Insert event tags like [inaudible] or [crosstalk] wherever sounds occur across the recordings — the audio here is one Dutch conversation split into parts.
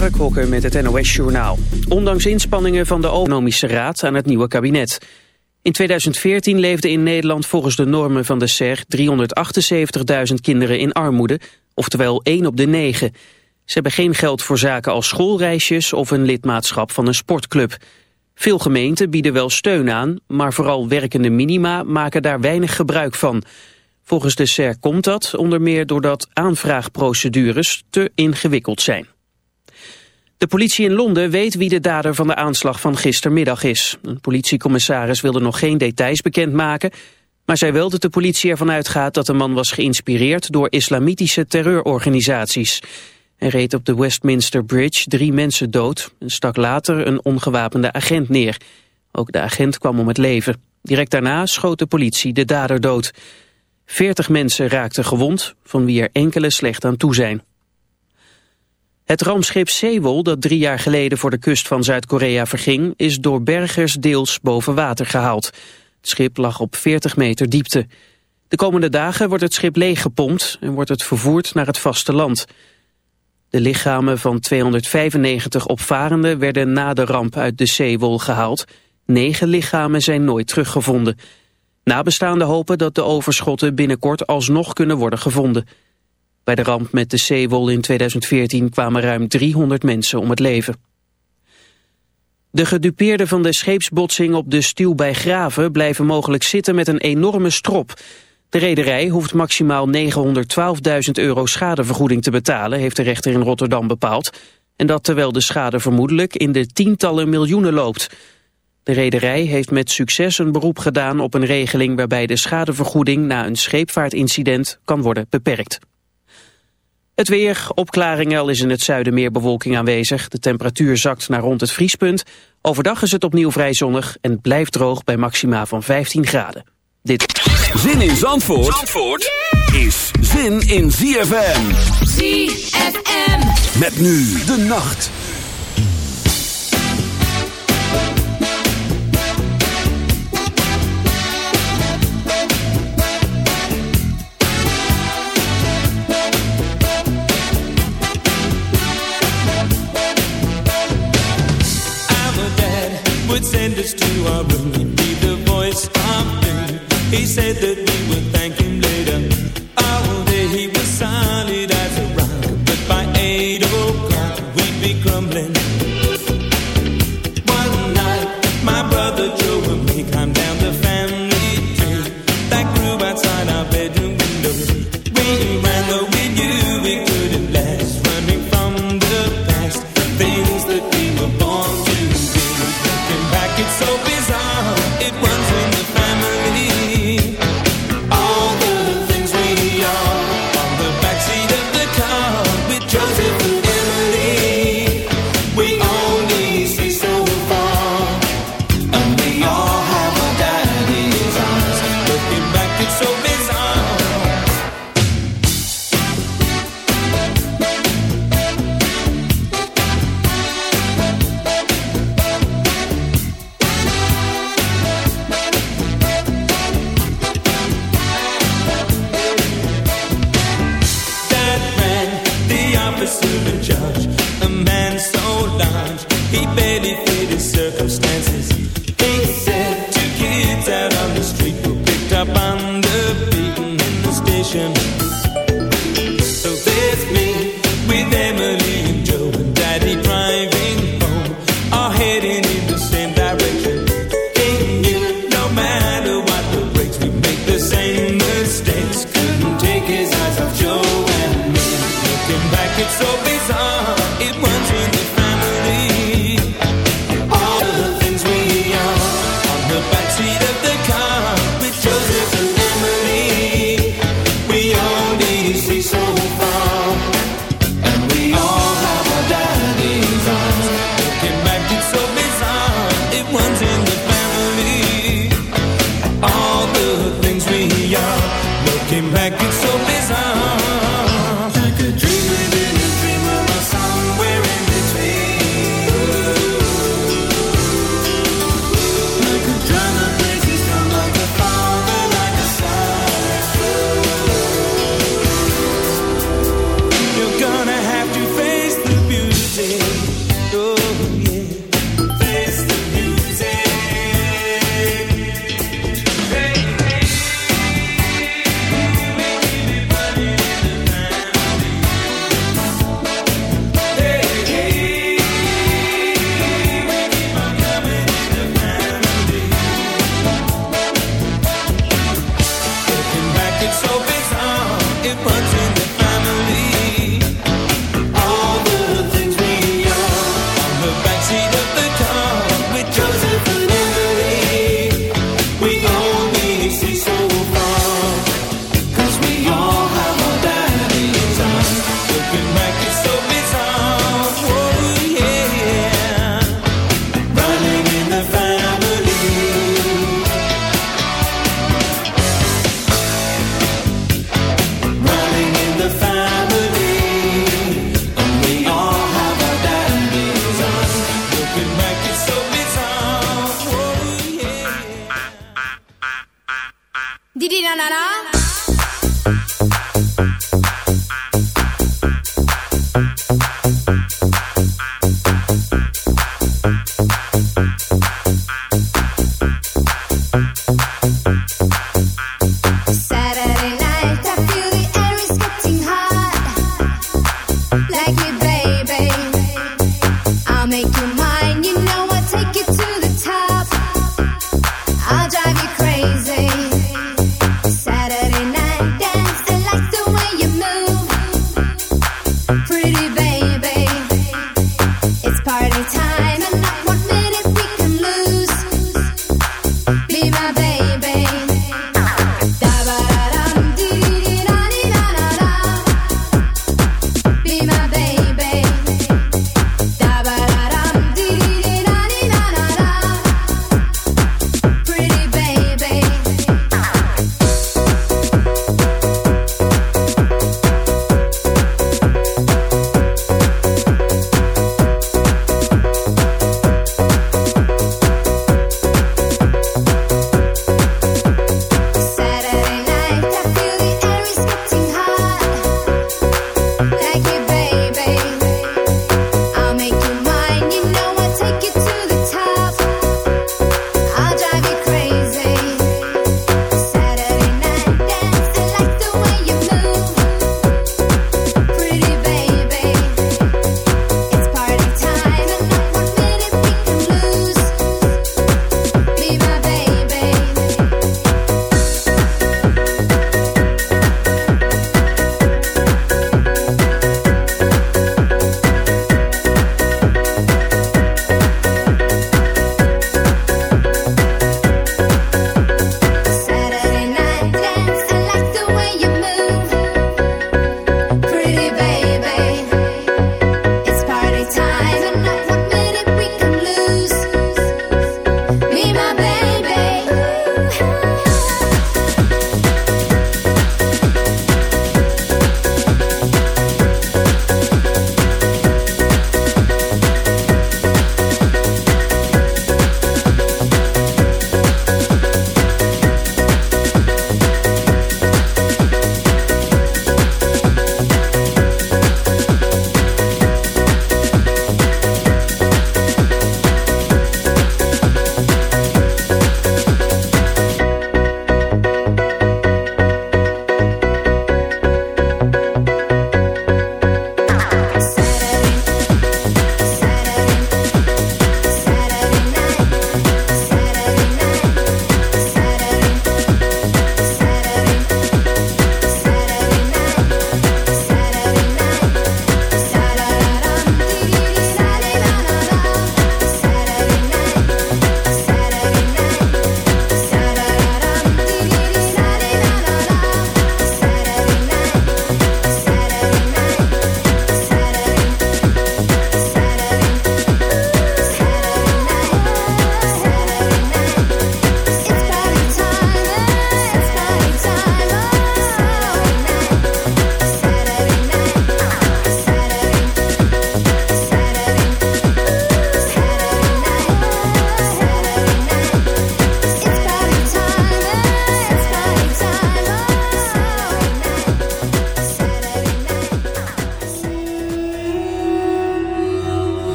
Mark Hokker met het NOS-journaal. Ondanks inspanningen van de Economische Raad aan het nieuwe kabinet. In 2014 leefden in Nederland volgens de normen van de SER 378.000 kinderen in armoede, oftewel 1 op de 9. Ze hebben geen geld voor zaken als schoolreisjes of een lidmaatschap van een sportclub. Veel gemeenten bieden wel steun aan, maar vooral werkende minima maken daar weinig gebruik van. Volgens de SER komt dat onder meer doordat aanvraagprocedures te ingewikkeld zijn. De politie in Londen weet wie de dader van de aanslag van gistermiddag is. Een politiecommissaris wilde nog geen details bekendmaken... maar zij wil dat de politie ervan uitgaat dat de man was geïnspireerd... door islamitische terreurorganisaties. Hij reed op de Westminster Bridge drie mensen dood... en stak later een ongewapende agent neer. Ook de agent kwam om het leven. Direct daarna schoot de politie de dader dood. Veertig mensen raakten gewond, van wie er enkele slecht aan toe zijn. Het ramschip Sewol, dat drie jaar geleden voor de kust van Zuid-Korea verging, is door bergers deels boven water gehaald. Het schip lag op 40 meter diepte. De komende dagen wordt het schip leeggepompt en wordt het vervoerd naar het vasteland. De lichamen van 295 opvarenden werden na de ramp uit de Sewol gehaald. Negen lichamen zijn nooit teruggevonden. Nabestaanden hopen dat de overschotten binnenkort alsnog kunnen worden gevonden. Bij de ramp met de Zeewol in 2014 kwamen ruim 300 mensen om het leven. De gedupeerden van de scheepsbotsing op de Stuw bij Graven blijven mogelijk zitten met een enorme strop. De rederij hoeft maximaal 912.000 euro schadevergoeding te betalen, heeft de rechter in Rotterdam bepaald. En dat terwijl de schade vermoedelijk in de tientallen miljoenen loopt. De rederij heeft met succes een beroep gedaan op een regeling waarbij de schadevergoeding na een scheepvaartincident kan worden beperkt. Het weer, opklaringen, al is in het zuiden meer bewolking aanwezig. De temperatuur zakt naar rond het vriespunt. Overdag is het opnieuw vrij zonnig en blijft droog bij maxima van 15 graden. Dit. Zin in Zandvoort, Zandvoort is zin in ZFM. ZFM. Met nu de nacht. you are be the voice. He said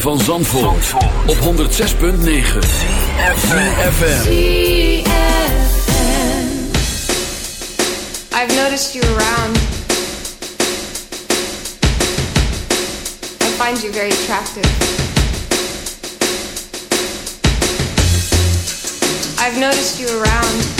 van Zandvoort, op 106.9 CFFM I've noticed you around I find you very attractive I've noticed you around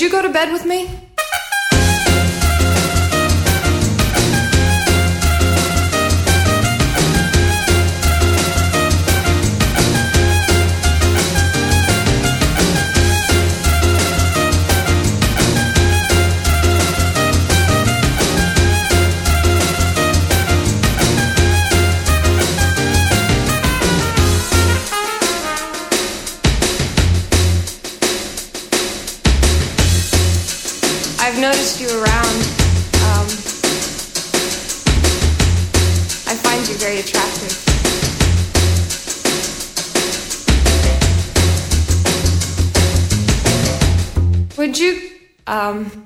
Could you go to bed with me? um,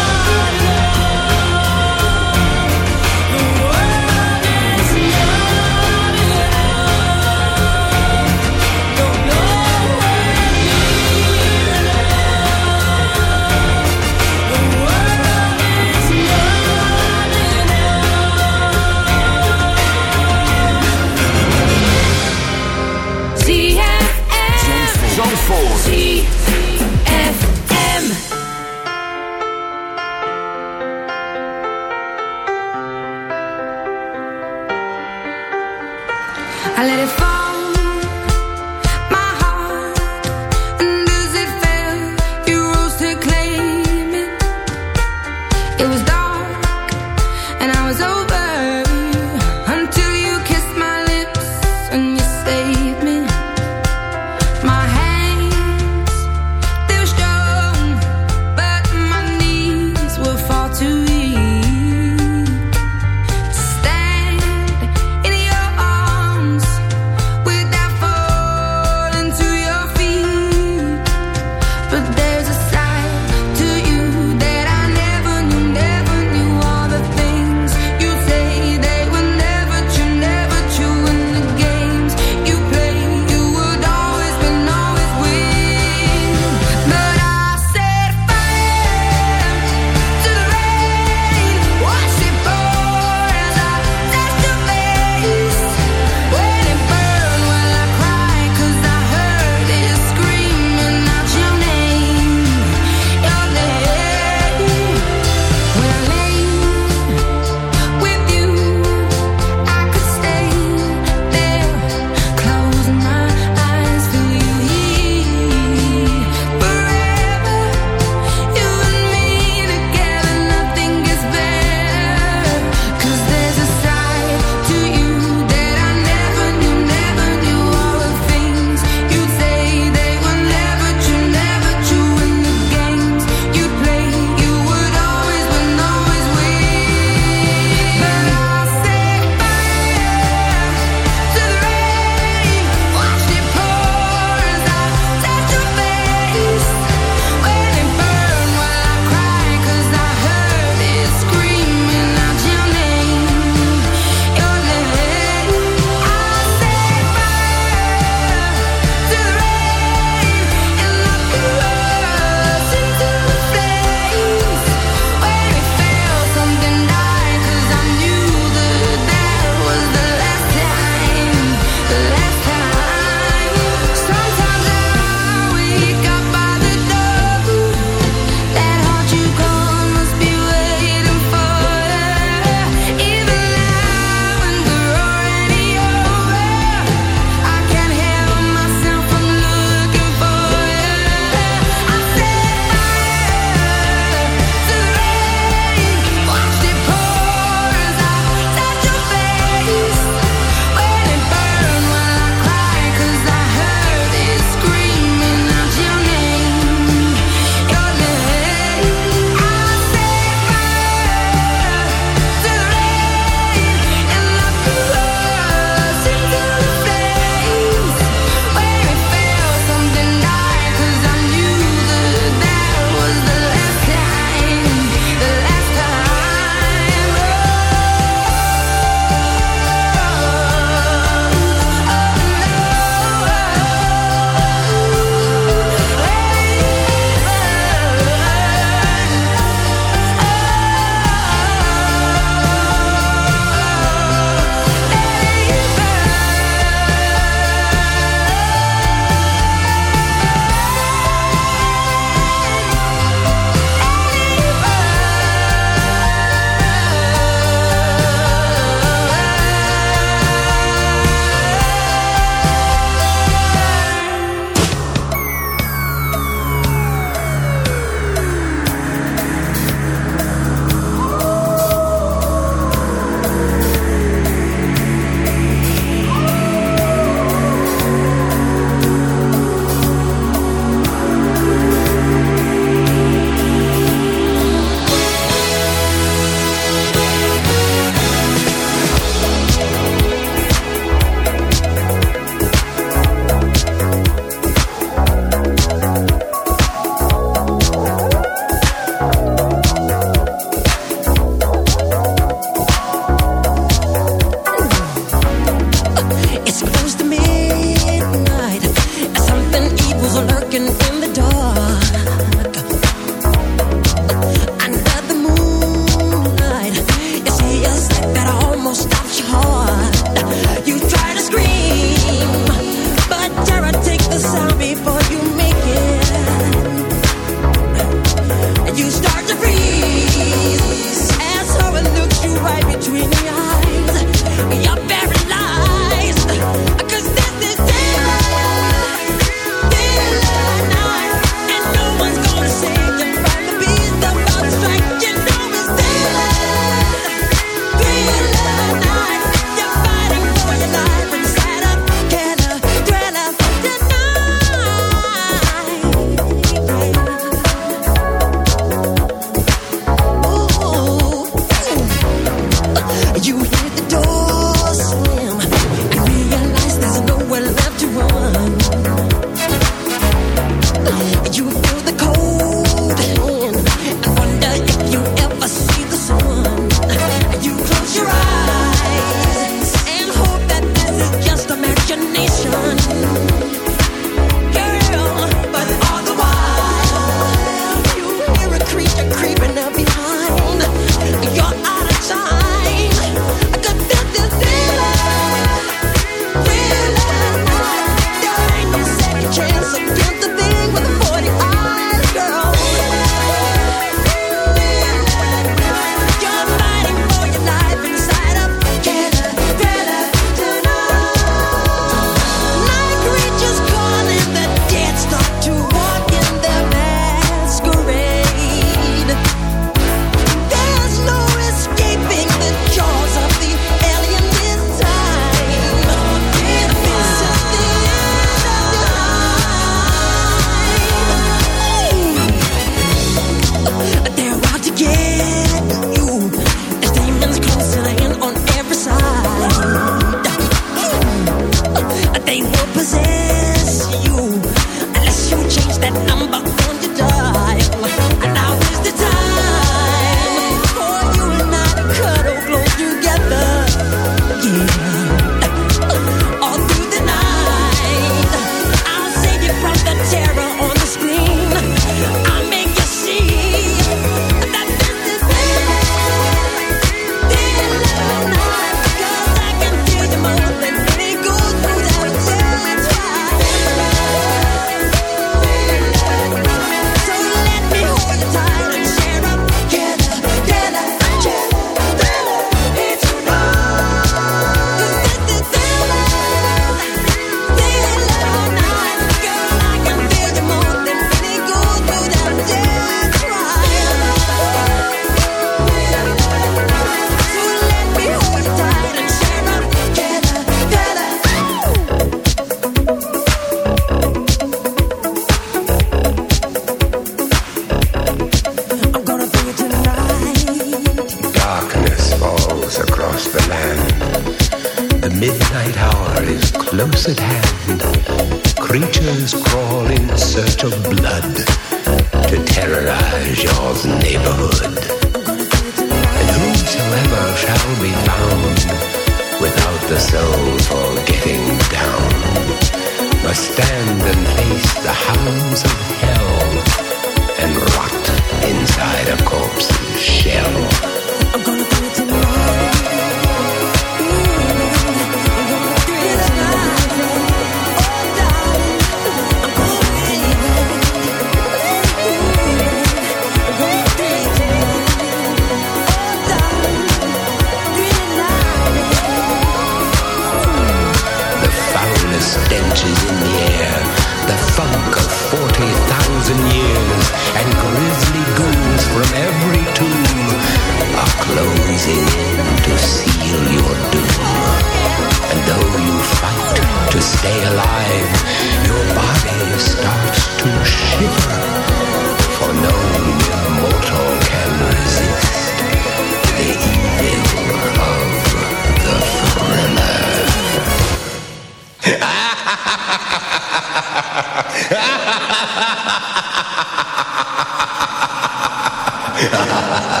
Ha.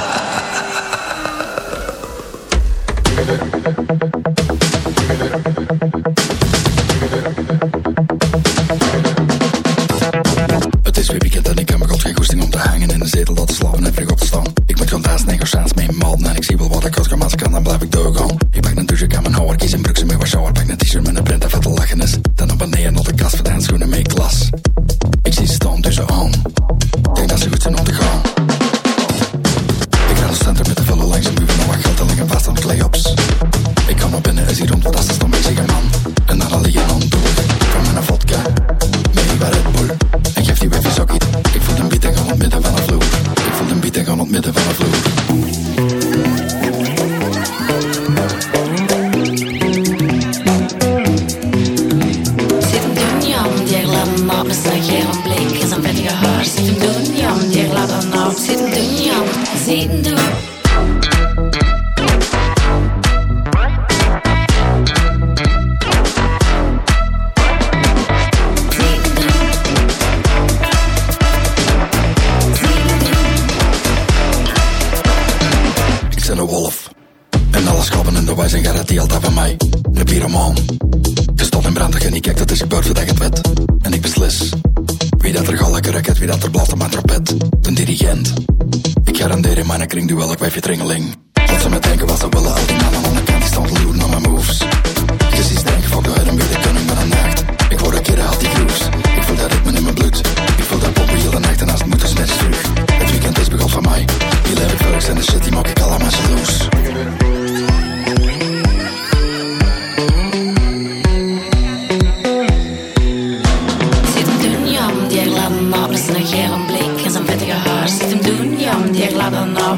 [laughs]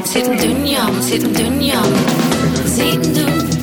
zit hem doen, zit in doen, zit doen?